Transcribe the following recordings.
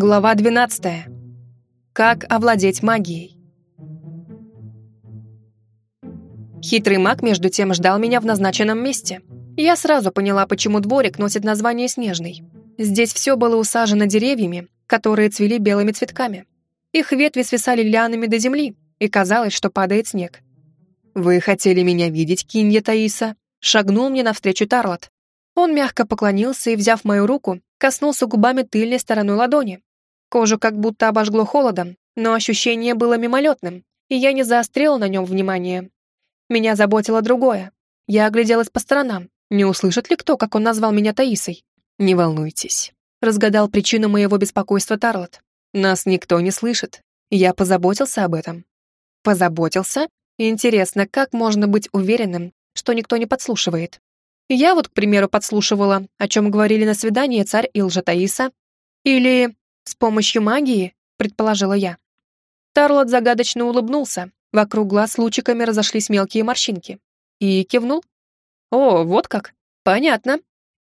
Глава 12. Как овладеть магией. Хитрый маг между тем ждал меня в назначенном месте. Я сразу поняла, почему дворик носит название Снежный. Здесь все было усажено деревьями, которые цвели белыми цветками. Их ветви свисали лианами до земли, и казалось, что падает снег. «Вы хотели меня видеть, Кинья Таиса?» Шагнул мне навстречу Тарлот. Он мягко поклонился и, взяв мою руку, коснулся губами тыльной стороной ладони. Кожу как будто обожгло холодом, но ощущение было мимолетным, и я не заострила на нем внимание. Меня заботило другое. Я огляделась по сторонам. Не услышит ли кто, как он назвал меня Таисой? «Не волнуйтесь», — разгадал причину моего беспокойства Тарлот. «Нас никто не слышит. Я позаботился об этом». «Позаботился? Интересно, как можно быть уверенным, что никто не подслушивает?» Я вот, к примеру, подслушивала, о чем говорили на свидании царь и лжетаиса. Или «С помощью магии?» — предположила я. Тарлот загадочно улыбнулся. Вокруг глаз лучиками разошлись мелкие морщинки. И кивнул. «О, вот как? Понятно.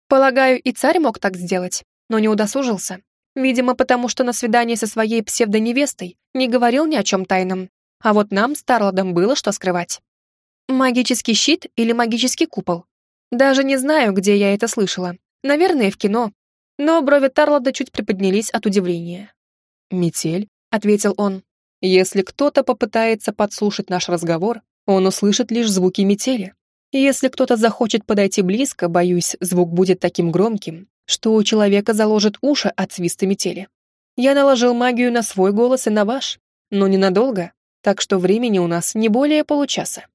Полагаю, и царь мог так сделать, но не удосужился. Видимо, потому что на свидании со своей псевдоневестой не говорил ни о чем тайном. А вот нам с Тарлодом было что скрывать. Магический щит или магический купол? Даже не знаю, где я это слышала. Наверное, в кино, но брови Тарлода чуть приподнялись от удивления. «Метель», — ответил он. «Если кто-то попытается подслушать наш разговор, он услышит лишь звуки метели. Если кто-то захочет подойти близко, боюсь, звук будет таким громким, что у человека заложит уши от свиста метели. Я наложил магию на свой голос и на ваш, но ненадолго, так что времени у нас не более получаса».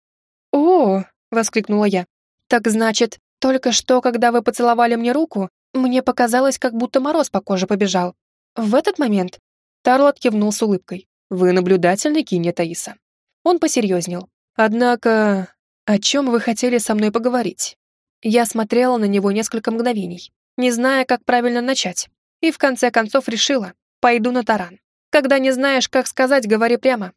«О!» — воскликнула я. «Так значит, только что, когда вы поцеловали мне руку, мне показалось, как будто мороз по коже побежал. В этот момент Тарлот кивнул с улыбкой. «Вы наблюдательный, Кинья Таиса». Он посерьезнел. «Однако, о чем вы хотели со мной поговорить?» Я смотрела на него несколько мгновений, не зная, как правильно начать, и в конце концов решила, пойду на таран. Когда не знаешь, как сказать, говори прямо.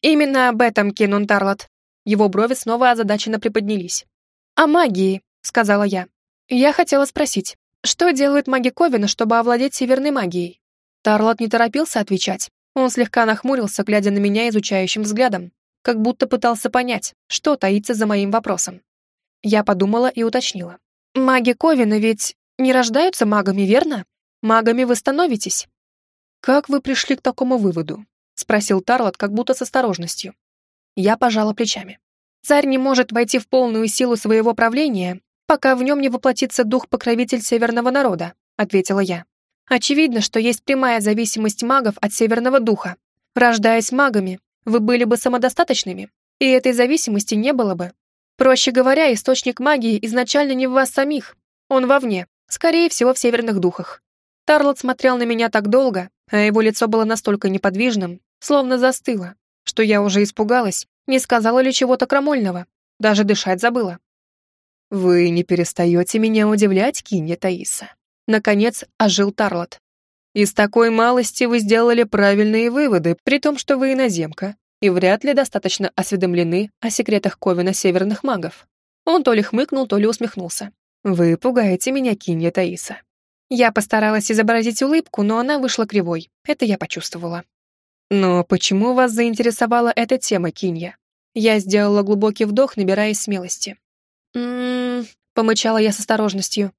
Именно об этом, Кинун Тарлот. Его брови снова озадаченно приподнялись. «О магии», — сказала я. Я хотела спросить, что делают маги Ковина, чтобы овладеть северной магией? Тарлот не торопился отвечать. Он слегка нахмурился, глядя на меня изучающим взглядом, как будто пытался понять, что таится за моим вопросом. Я подумала и уточнила. «Маги Ковина ведь не рождаются магами, верно? Магами вы становитесь». «Как вы пришли к такому выводу?» — спросил Тарлот, как будто с осторожностью. Я пожала плечами. «Царь не может войти в полную силу своего правления, пока в нем не воплотится дух-покровитель северного народа», — ответила я. «Очевидно, что есть прямая зависимость магов от северного духа. Рождаясь магами, вы были бы самодостаточными, и этой зависимости не было бы. Проще говоря, источник магии изначально не в вас самих, он вовне, скорее всего, в северных духах». Тарлот смотрел на меня так долго, а его лицо было настолько неподвижным, словно застыло, что я уже испугалась, не сказала ли чего-то крамольного, даже дышать забыла. «Вы не перестаете меня удивлять, Кинья Таиса». Наконец ожил Тарлот. «Из такой малости вы сделали правильные выводы, при том, что вы иноземка, и вряд ли достаточно осведомлены о секретах Ковина северных магов». Он то ли хмыкнул, то ли усмехнулся. «Вы пугаете меня, Кинья Таиса». Я постаралась изобразить улыбку, но она вышла кривой. Это я почувствовала. «Но почему вас заинтересовала эта тема, Кинья?» Я сделала глубокий вдох, набираясь смелости. «М-м-м», помычала я с осторожностью.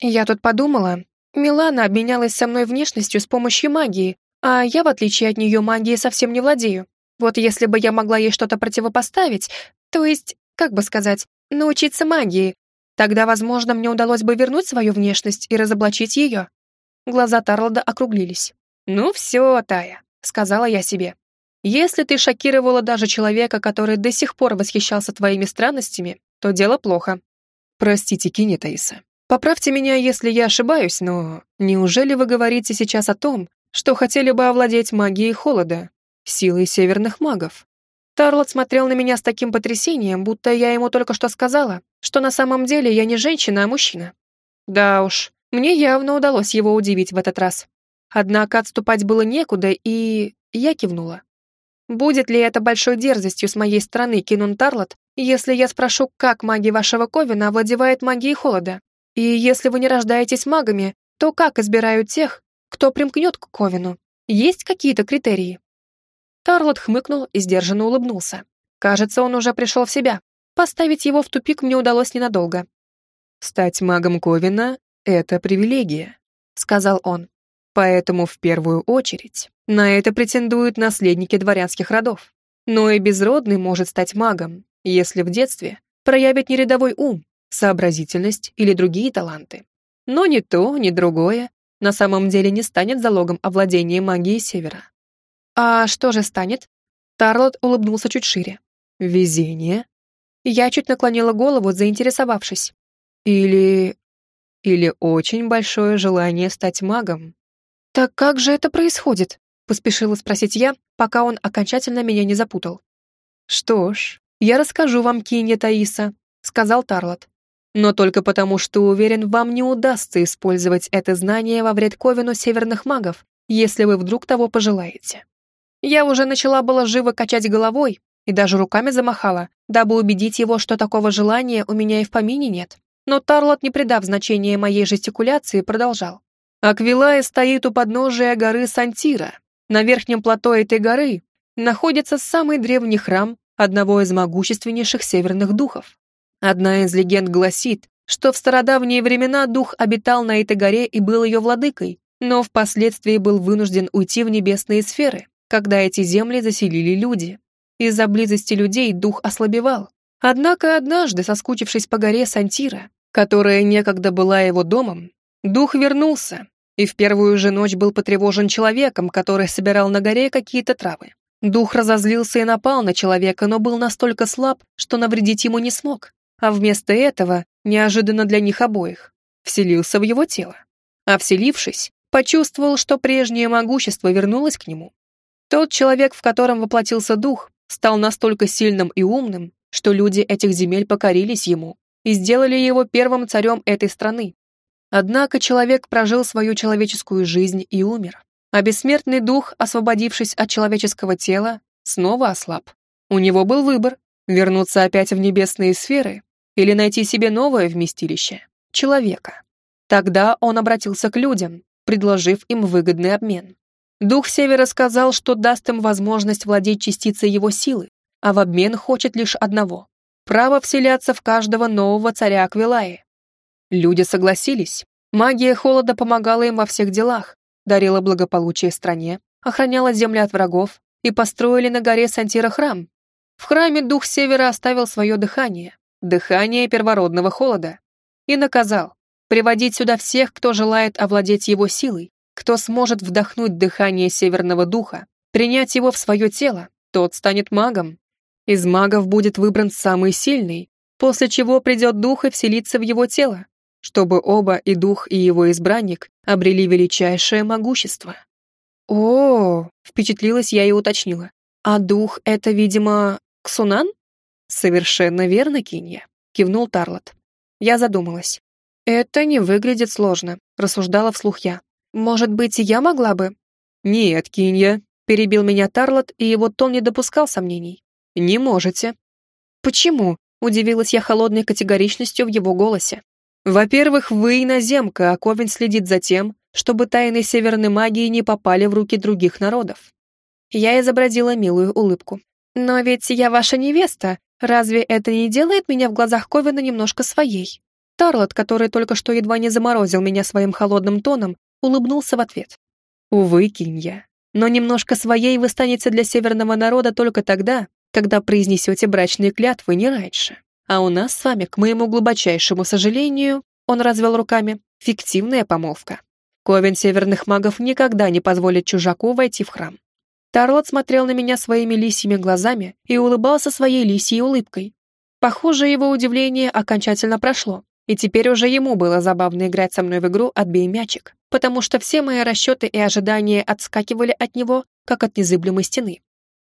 «Я тут подумала. Милана обменялась со мной внешностью с помощью магии, а я, в отличие от нее, магией совсем не владею. Вот если бы я могла ей что-то противопоставить, то есть, как бы сказать, научиться магии, тогда, возможно, мне удалось бы вернуть свою внешность и разоблачить ее». Глаза Тарлода округлились. «Ну все, Тая», — сказала я себе. «Если ты шокировала даже человека, который до сих пор восхищался твоими странностями, то дело плохо. Простите, Кини Таиса. Поправьте меня, если я ошибаюсь, но неужели вы говорите сейчас о том, что хотели бы овладеть магией холода, силой северных магов? Тарлот смотрел на меня с таким потрясением, будто я ему только что сказала, что на самом деле я не женщина, а мужчина. Да уж, мне явно удалось его удивить в этот раз. Однако отступать было некуда, и я кивнула. Будет ли это большой дерзостью с моей стороны, Кинун Тарлот, если я спрошу, как маги вашего Ковина овладевают магией холода? И если вы не рождаетесь магами, то как избирают тех, кто примкнет к Ковину? Есть какие-то критерии?» Тарлот хмыкнул и сдержанно улыбнулся. Кажется, он уже пришел в себя. Поставить его в тупик мне удалось ненадолго. «Стать магом Ковина — это привилегия», — сказал он. «Поэтому в первую очередь на это претендуют наследники дворянских родов. Но и безродный может стать магом, если в детстве проявит нерядовой ум, сообразительность или другие таланты. Но ни то, ни другое на самом деле не станет залогом овладения магией Севера. «А что же станет?» Тарлот улыбнулся чуть шире. «Везение?» Я чуть наклонила голову, заинтересовавшись. «Или... или очень большое желание стать магом?» «Так как же это происходит?» поспешила спросить я, пока он окончательно меня не запутал. «Что ж, я расскажу вам, Кинья Таиса», — сказал Тарлот но только потому, что уверен, вам не удастся использовать это знание во вред Ковину северных магов, если вы вдруг того пожелаете. Я уже начала было живо качать головой и даже руками замахала, дабы убедить его, что такого желания у меня и в помине нет. Но Тарлот, не придав значения моей жестикуляции, продолжал. Аквилая стоит у подножия горы Сантира. На верхнем плато этой горы находится самый древний храм одного из могущественнейших северных духов. Одна из легенд гласит, что в стародавние времена дух обитал на этой горе и был ее владыкой, но впоследствии был вынужден уйти в небесные сферы, когда эти земли заселили люди. Из-за близости людей дух ослабевал. Однако однажды, соскучившись по горе Сантира, которая некогда была его домом, дух вернулся и в первую же ночь был потревожен человеком, который собирал на горе какие-то травы. Дух разозлился и напал на человека, но был настолько слаб, что навредить ему не смог а вместо этого, неожиданно для них обоих, вселился в его тело. А вселившись, почувствовал, что прежнее могущество вернулось к нему. Тот человек, в котором воплотился дух, стал настолько сильным и умным, что люди этих земель покорились ему и сделали его первым царем этой страны. Однако человек прожил свою человеческую жизнь и умер, а бессмертный дух, освободившись от человеческого тела, снова ослаб. У него был выбор — вернуться опять в небесные сферы или найти себе новое вместилище — человека. Тогда он обратился к людям, предложив им выгодный обмен. Дух Севера сказал, что даст им возможность владеть частицей его силы, а в обмен хочет лишь одного — право вселяться в каждого нового царя Аквилаи. Люди согласились. Магия холода помогала им во всех делах, дарила благополучие стране, охраняла земли от врагов и построили на горе Сантира храм. В храме дух Севера оставил свое дыхание, дыхание первородного холода, и наказал приводить сюда всех, кто желает овладеть его силой, кто сможет вдохнуть дыхание северного духа, принять его в свое тело, тот станет магом. Из магов будет выбран самый сильный, после чего придет дух и вселится в его тело, чтобы оба, и дух, и его избранник, обрели величайшее могущество. О, впечатлилась я и уточнила. А дух — это, видимо, Ксунан? «Совершенно верно, Кинья», — кивнул Тарлот. Я задумалась. «Это не выглядит сложно», — рассуждала вслух я. «Может быть, я могла бы?» «Нет, Кинья», — перебил меня Тарлот, и его тон не допускал сомнений. «Не можете». «Почему?» — удивилась я холодной категоричностью в его голосе. «Во-первых, вы иноземка, а Ковен следит за тем, чтобы тайны северной магии не попали в руки других народов». Я изобразила милую улыбку. «Но ведь я ваша невеста, Разве это не делает меня в глазах Ковина немножко своей? Тарлот, который только что едва не заморозил меня своим холодным тоном, улыбнулся в ответ. «Увы, Кинья, но немножко своей вы станете для северного народа только тогда, когда произнесете брачные клятвы не раньше. А у нас с вами, к моему глубочайшему сожалению, он развел руками, фиктивная помолвка. Ковен северных магов никогда не позволит чужаку войти в храм. Тарлот смотрел на меня своими лисьими глазами и улыбался своей лисьей улыбкой. Похоже, его удивление окончательно прошло, и теперь уже ему было забавно играть со мной в игру «Отбей мячик», потому что все мои расчеты и ожидания отскакивали от него, как от незыблемой стены.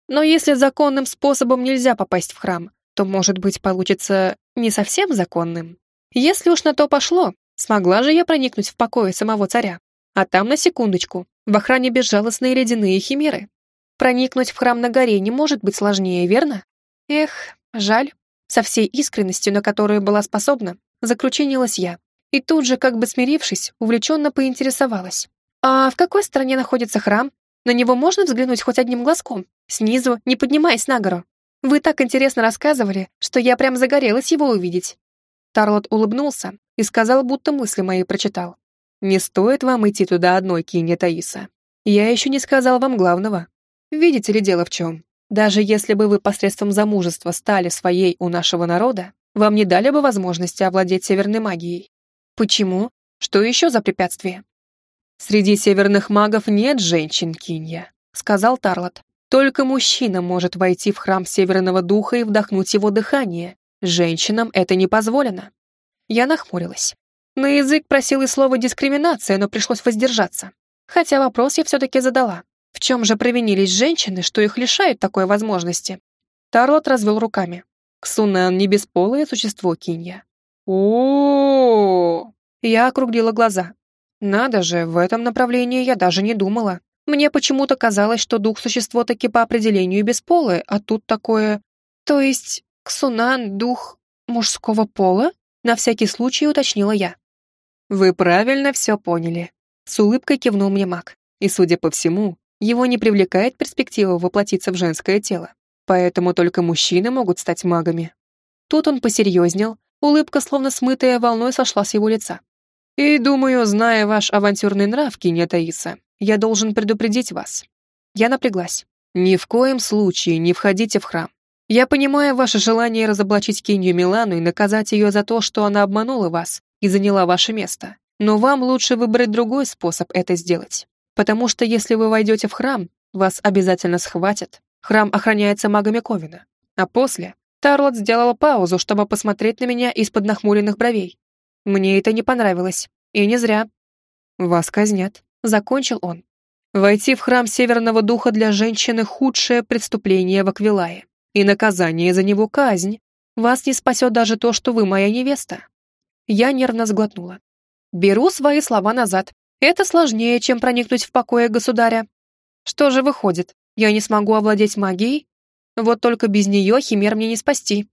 Но если законным способом нельзя попасть в храм, то, может быть, получится не совсем законным. Если уж на то пошло, смогла же я проникнуть в покои самого царя. А там, на секундочку, в охране безжалостные ледяные химеры. Проникнуть в храм на горе не может быть сложнее, верно? Эх, жаль. Со всей искренностью, на которую была способна, закрученилась я. И тут же, как бы смирившись, увлеченно поинтересовалась. «А в какой стороне находится храм? На него можно взглянуть хоть одним глазком? Снизу, не поднимаясь на гору? Вы так интересно рассказывали, что я прям загорелась его увидеть». Тарлот улыбнулся и сказал, будто мысли мои прочитал. «Не стоит вам идти туда одной, Кинья Таиса. Я еще не сказал вам главного. Видите ли дело в чем? Даже если бы вы посредством замужества стали своей у нашего народа, вам не дали бы возможности овладеть северной магией. Почему? Что еще за препятствие? Среди северных магов нет женщин, Кинья, сказал Тарлот. Только мужчина может войти в храм Северного Духа и вдохнуть его дыхание. Женщинам это не позволено. Я нахмурилась. На язык просил и слово «дискриминация», но пришлось воздержаться. Хотя вопрос я все-таки задала. В чем же провинились женщины, что их лишают такой возможности? Тарлот развел руками. Ксунан не бесполое существо, Кинья. о Я округлила глаза. Надо же, в этом направлении я даже не думала. Мне почему-то казалось, что дух существо таки по определению бесполое, а тут такое... То есть, Ксунан — дух мужского пола? На всякий случай уточнила я. Вы правильно все поняли. С улыбкой кивнул мне маг. И, судя по всему, его не привлекает перспектива воплотиться в женское тело. Поэтому только мужчины могут стать магами. Тут он посерьезнел, улыбка, словно смытая волной, сошла с его лица. И, думаю, зная ваш авантюрный нрав, Кинья Таиса, я должен предупредить вас. Я напряглась. Ни в коем случае не входите в храм. Я понимаю ваше желание разоблачить Кинью Милану и наказать ее за то, что она обманула вас и заняла ваше место. Но вам лучше выбрать другой способ это сделать. Потому что если вы войдете в храм, вас обязательно схватят. Храм охраняется магами Ковина. А после Тарлот сделала паузу, чтобы посмотреть на меня из-под нахмуренных бровей. Мне это не понравилось. И не зря. Вас казнят. Закончил он. Войти в храм Северного Духа для женщины — худшее преступление в Аквилае. И наказание за него — казнь. Вас не спасет даже то, что вы моя невеста. Я нервно сглотнула. Беру свои слова назад. Это сложнее, чем проникнуть в покое государя. Что же выходит, я не смогу овладеть магией? Вот только без нее химер мне не спасти.